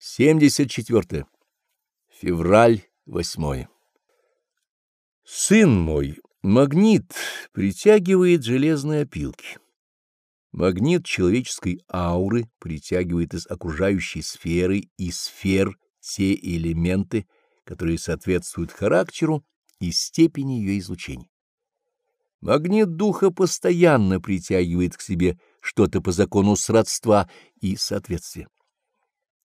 74. Февраль 8. Сын мой, магнит притягивает железные опилки. Магнит человеческой ауры притягивает из окружающей сферы и сфер те элементы, которые соответствуют характеру и степени ее излучения. Магнит духа постоянно притягивает к себе что-то по закону сродства и соответствия.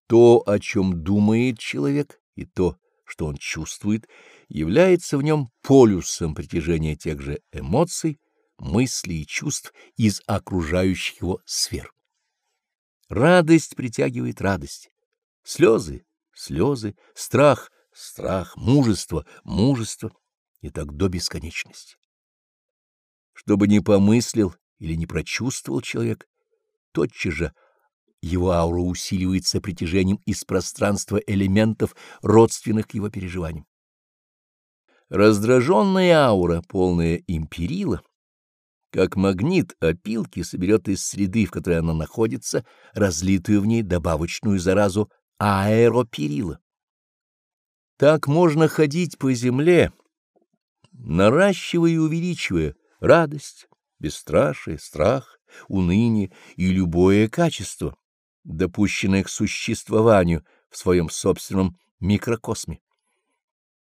То, о чем думает человек, и то, что он чувствует, является в нем полюсом притяжения тех же эмоций, мыслей и чувств из окружающих его сфер. Радость притягивает радость, слезы — слезы, страх — страх, мужество — мужество, и так до бесконечности. Чтобы не помыслил или не прочувствовал человек, тотчас же его аура усиливается притяжением из пространства элементов, родственных его переживаниям. Раздраженная аура, полная империла, как магнит опилки соберет из среды, в которой она находится, разлитую в ней добавочную заразу аэроперила. Так можно ходить по земле, наращивая и увеличивая радость, бесстрашие, страх, уныние и любое качество, допущенное к существованию в своем собственном микрокосме.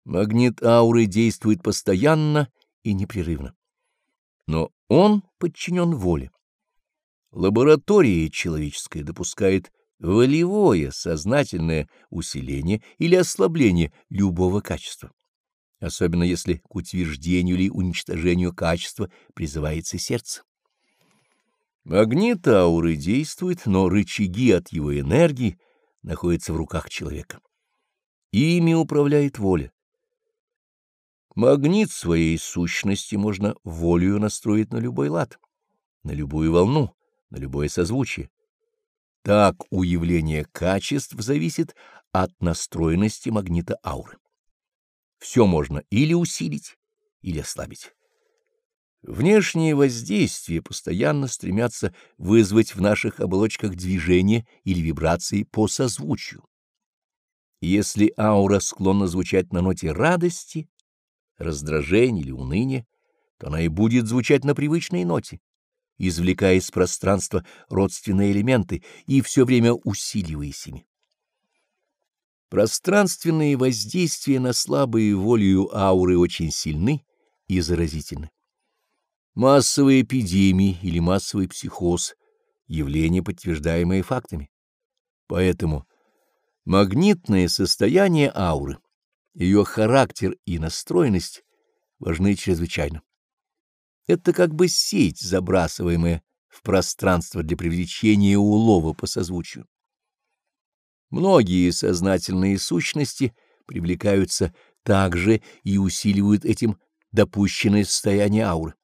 Магнит ауры действует постоянно и непрерывно. Но он подчинен воле. Лаборатория человеческая допускает волевое, сознательное усиление или ослабление любого качества, особенно если к утверждению или уничтожению качества призывается сердце. Магнит ауры действует, но рычаги от его энергии находятся в руках человека. Ими управляет воля. Магнит своей сущности можно волею настроить на любой лад, на любую волну, на любое созвучие. Так уявление качеств зависит от настроенности магнита ауры. Все можно или усилить, или ослабить. Внешние воздействия постоянно стремятся вызвать в наших оболочках движение или вибрации по созвучию. Если аура склонна звучать на ноте радости, раздражения или уныния, то она и будет звучать на привычной ноте, извлекая из пространства родственные элементы и все время усиливаясь ими. Пространственные воздействия на слабые волею ауры очень сильны и заразительны. Массовые эпидемии или массовый психоз — явления, подтверждаемые фактами. Поэтому магнитное состояние ауры, ее характер и настроенность важны чрезвычайно. Это как бы сеть, забрасываемая в пространство для привлечения улова по созвучию. Многие сознательные сущности привлекаются также и усиливают этим допущенное состояние ауры.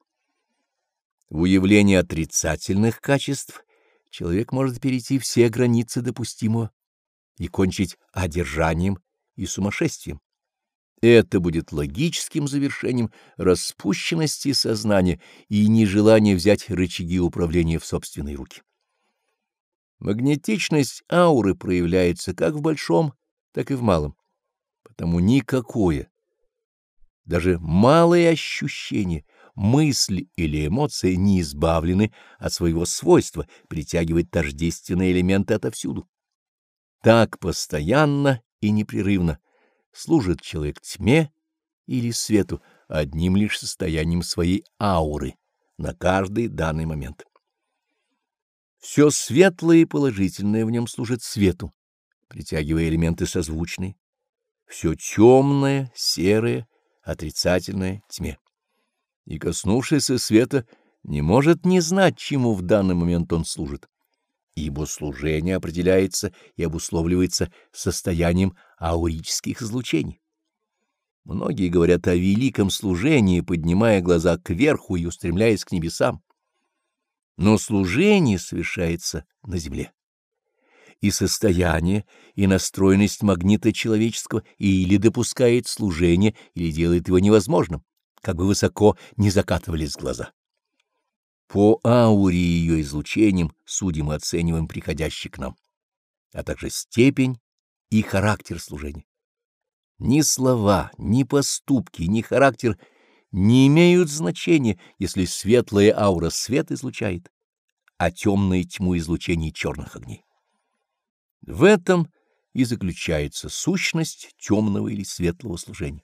В уявлении отрицательных качеств человек может перейти все границы допустимого и кончить одержанием и сумасшествием. Это будет логическим завершением распущенности сознания и нежелания взять рычаги управления в собственные руки. Магнетичность ауры проявляется как в большом, так и в малом, потому никакое, даже малое ощущение — мысль или эмоция не избавлены от своего свойства притягивать тождественные элементы отовсюду. Так постоянно и непрерывно служит человек тьме или свету одним лишь состоянием своей ауры на каждый данный момент. Все светлое и положительное в нем служит свету, притягивая элементы созвучные, все темное, серое, отрицательное — тьме и, коснувшийся света, не может не знать, чему в данный момент он служит, ибо служение определяется и обусловливается состоянием аурических излучений. Многие говорят о великом служении, поднимая глаза кверху и устремляясь к небесам. Но служение совершается на земле. И состояние, и настроенность магнита человеческого или допускает служение, или делает его невозможным как бы высоко не закатывались глаза. По ауре ее излучением судим и оцениваем приходящий к нам, а также степень и характер служения. Ни слова, ни поступки, ни характер не имеют значения, если светлая аура свет излучает, а темная тьму излучение черных огней. В этом и заключается сущность темного или светлого служения.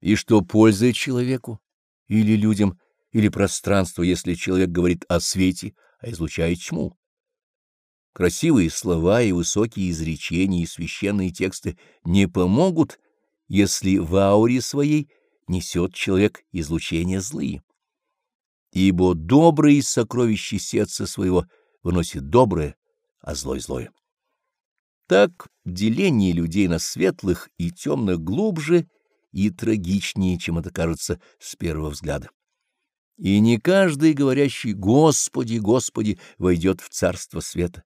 И что пользует человеку или людям, или пространству, если человек говорит о свете, а излучает тьму? Красивые слова и высокие изречения и священные тексты не помогут, если в ауре своей несет человек излучения злые. Ибо добрые сокровища сердца своего выносит доброе, а злой злое. Так деление людей на светлых и темных глубже и трагичнее, чем это кажется с первого взгляда. И не каждый, говорящий «Господи, Господи», войдет в царство света,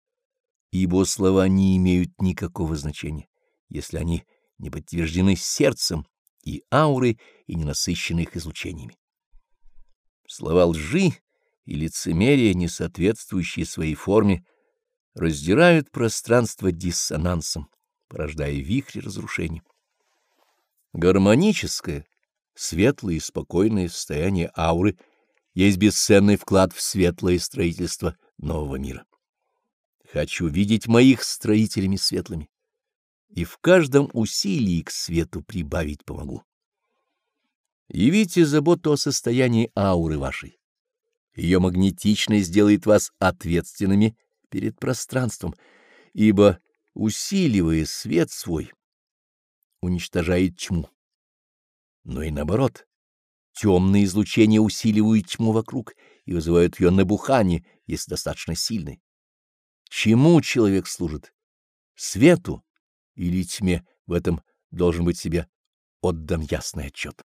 ибо слова не имеют никакого значения, если они не подтверждены сердцем и аурой, и не насыщены их излучениями. Слова лжи и лицемерия, не соответствующие своей форме, раздирают пространство диссонансом, порождая вихри разрушений. Гармоническое, светлое и спокойное состояние ауры есть бесценный вклад в светлое строительство нового мира. Хочу видеть моих строителями светлыми, и в каждом усилии к свету прибавить помогу. Явите заботу о состоянии ауры вашей. Ее магнетичность сделает вас ответственными перед пространством, ибо, усиливая свет свой, уничтожает тьму. Но и наоборот, темные излучения усиливают тьму вокруг и вызывают ее набухание, если достаточно сильной. Чему человек служит? Свету или тьме? В этом должен быть себе отдан ясный отчет.